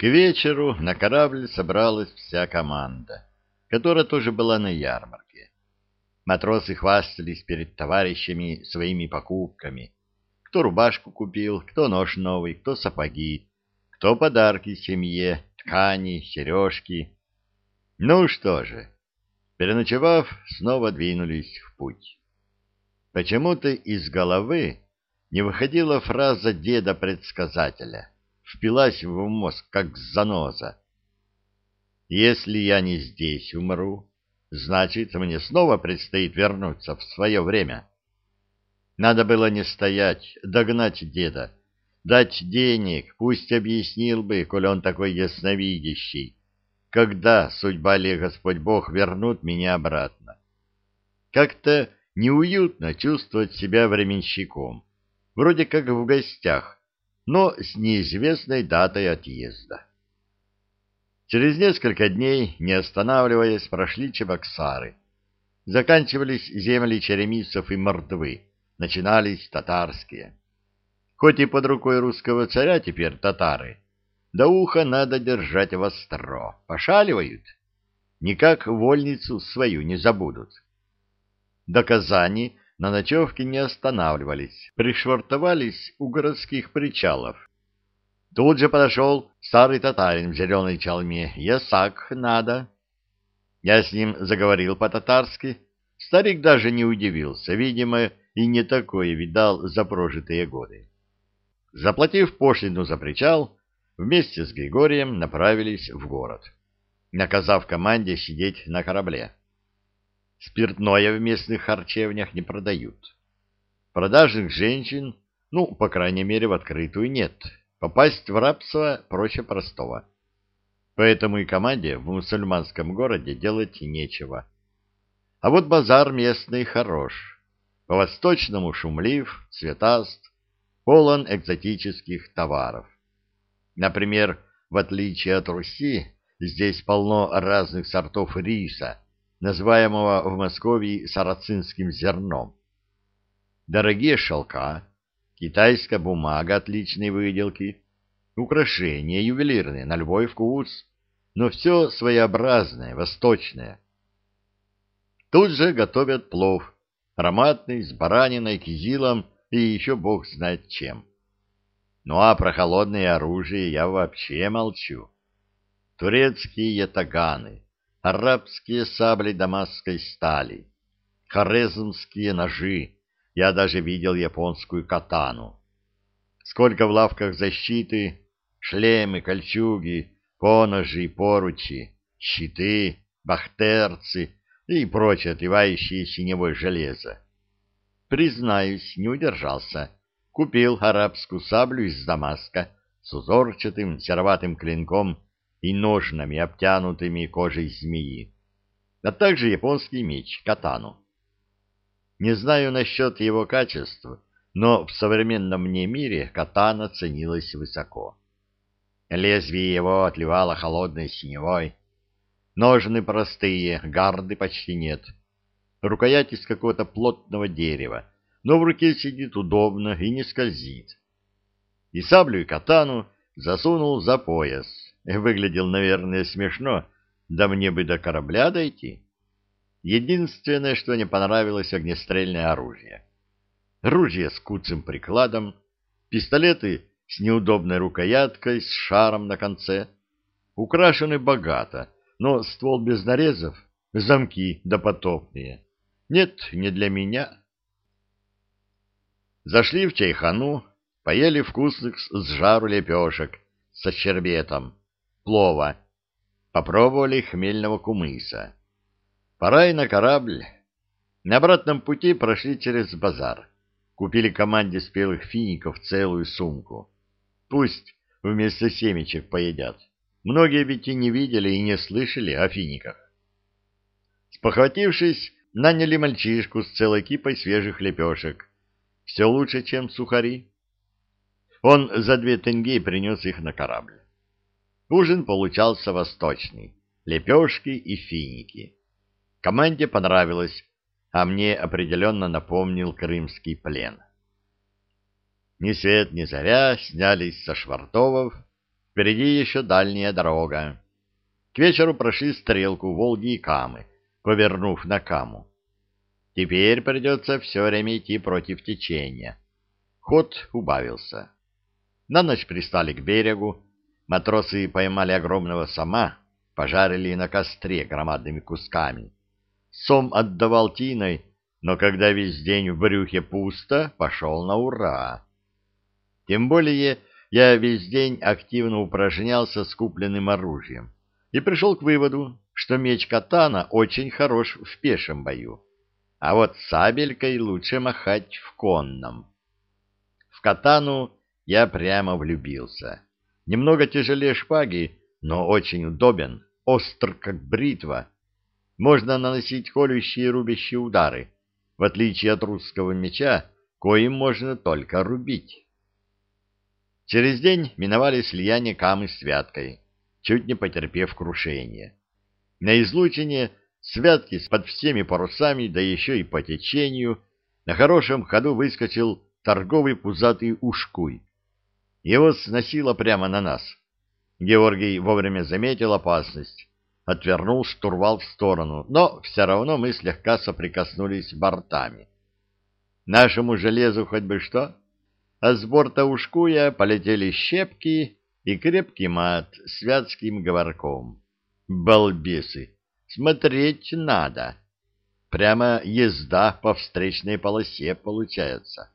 К вечеру на корабль собралась вся команда, которая тоже была на ярмарке. Матросы хвастались перед товарищами своими покупками. Кто рубашку купил, кто нож новый, кто сапоги, кто подарки семье, ткани, сережки. Ну что же, переночевав, снова двинулись в путь. Почему-то из головы не выходила фраза деда-предсказателя, впилась в мозг, как заноза. «Если я не здесь умру, значит, мне снова предстоит вернуться в свое время». Надо было не стоять, догнать деда, дать денег, пусть объяснил бы, коль он такой ясновидящий, когда судьба ли Господь Бог вернут меня обратно. Как-то неуютно чувствовать себя временщиком, вроде как в гостях, но с неизвестной датой отъезда. Через несколько дней, не останавливаясь, прошли Чебоксары. Заканчивались земли черемисов и мордвы, начинались татарские. Хоть и под рукой русского царя теперь татары, до уха надо держать востро, пошаливают. Никак вольницу свою не забудут. До Казани на ночевке не останавливались, пришвартовались у городских причалов. Тут же подошел старый татарин в зеленой чалме. «Ясак надо». Я с ним заговорил по-татарски. Старик даже не удивился, видимо, и не такое видал за прожитые годы. Заплатив пошлину за причал, вместе с Григорием направились в город, наказав команде сидеть на корабле. Спиртное в местных харчевнях не продают. Продажных женщин, ну, по крайней мере, в открытую нет. Попасть в рабство проще простого. Поэтому и команде в мусульманском городе делать нечего. А вот базар местный хорош. По-восточному шумлив, цветаст, полон экзотических товаров. Например, в отличие от Руси, здесь полно разных сортов риса, называемого в Москве сарацинским зерном. Дорогие шелка, китайская бумага отличной выделки, украшения ювелирные на любой вкус, но все своеобразное, восточное. Тут же готовят плов, ароматный, с бараниной, кизилом и еще бог знает чем. Ну а про холодное оружие я вообще молчу. Турецкие ятаганы, арабские сабли дамасской стали, хорезмские ножи, я даже видел японскую катану. Сколько в лавках защиты, шлемы, кольчуги, поножи, поручи, щиты, бахтерцы и прочее отливающее синевой железо. Признаюсь, не удержался. Купил арабскую саблю из Дамаска с узорчатым сероватым клинком и ножнами, обтянутыми кожей змеи, а также японский меч, катану. Не знаю насчет его качества, но в современном мне мире катана ценилась высоко. Лезвие его отливало холодной синевой. Ножны простые, гарды почти нет. Рукоять из какого-то плотного дерева, но в руке сидит удобно и не скользит. И саблю и катану засунул за пояс, Выглядел, наверное, смешно, да мне бы до корабля дойти. Единственное, что не понравилось, огнестрельное оружие. Ружье с куцым прикладом, пистолеты с неудобной рукояткой, с шаром на конце. Украшены богато, но ствол без нарезов, замки допотопные. Нет, не для меня. Зашли в чайхану, поели вкусных с жару лепешек со щербетом плова. Попробовали хмельного кумыса. Пора и на корабль. На обратном пути прошли через базар. Купили команде спелых фиников целую сумку. Пусть вместо семечек поедят. Многие ведь и не видели и не слышали о финиках. Спохватившись, наняли мальчишку с целой кипой свежих лепешек. Все лучше, чем сухари. Он за две тенге принес их на корабль. Ужин получался восточный. Лепешки и финики. Команде понравилось, а мне определенно напомнил крымский плен. Ни свет ни заря снялись со швартовов, впереди еще дальняя дорога. К вечеру прошли стрелку Волги и Камы, повернув на Каму. Теперь придется все время идти против течения. Ход убавился. На ночь пристали к берегу. Матросы поймали огромного сома, пожарили на костре громадными кусками. Сом отдавал тиной, но когда весь день в брюхе пусто, пошел на ура. Тем более я весь день активно упражнялся с купленным оружием и пришел к выводу, что меч катана очень хорош в пешем бою, а вот сабелькой лучше махать в конном. В катану я прямо влюбился. Немного тяжелее шпаги, но очень удобен, остр как бритва. Можно наносить колющие и рубящие удары, в отличие от русского меча, коим можно только рубить. Через день миновали слияние Камы с Святкой, чуть не потерпев крушение. На излучине Святки под всеми парусами, да еще и по течению, на хорошем ходу выскочил торговый пузатый ушкуй. Его сносило прямо на нас. Георгий вовремя заметил опасность, отвернул штурвал в сторону, но все равно мы слегка соприкоснулись бортами. Нашему железу хоть бы что, а с борта ушкуя полетели щепки и крепкий мат с вятским говорком. Балбесы! Смотреть надо! Прямо езда по встречной полосе получается.